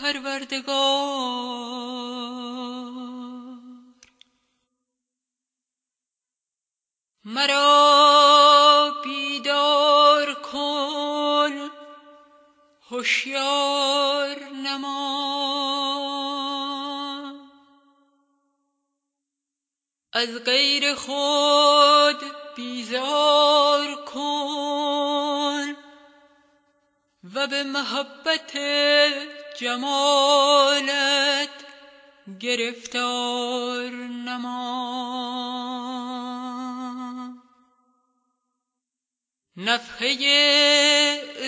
پروردگار. مرا بیدار کن هوشیار نما. از غیر خود بیزار کن و به محبت جمالت گرفتار نما. نفخه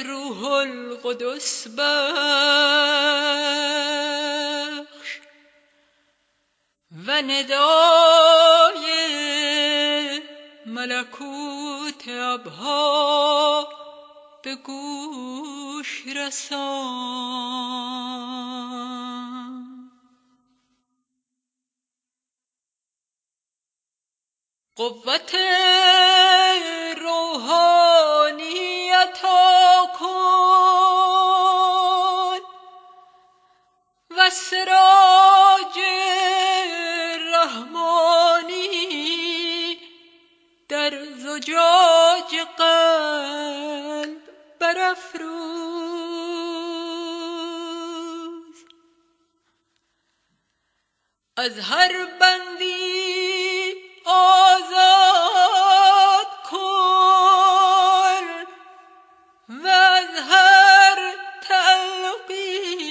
روح القدس بخش و ندای ملکوت ابها به گوش رسان. قوت سراج رحمانی در زجاج برافروز از هر بندی آزاد کن و از هر تعلقی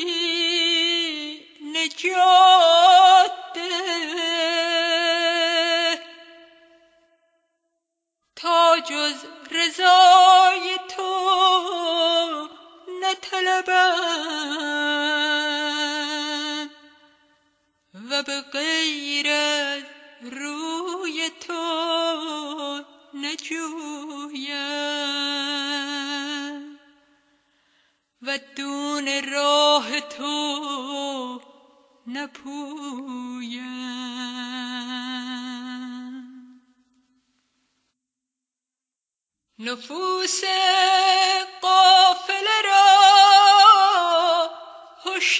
جاده تا جز نطلبم و به غیر روی تو نجویم. و دون راه تو نپویم. نفوس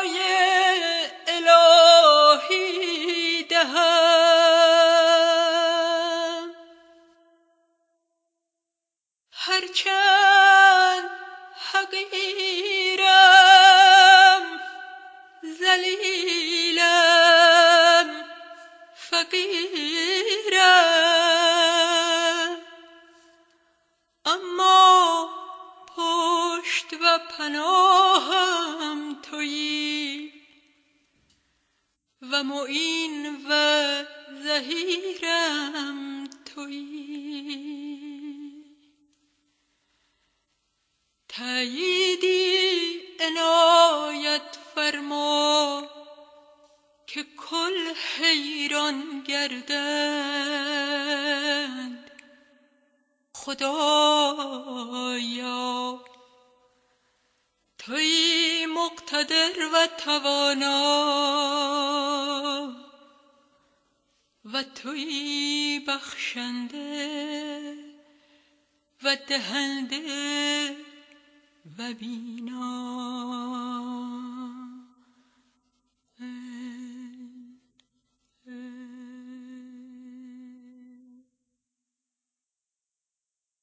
شفای الهی دهم هرچند حقیرم ذلیلم و پناهم تویی. و معین و ظهیرم تویی. تأییدی عنایت فرما که کل حیران گردند خدایا توی مقتدر و توانا. و توی بخشنده و دهنده و بینا.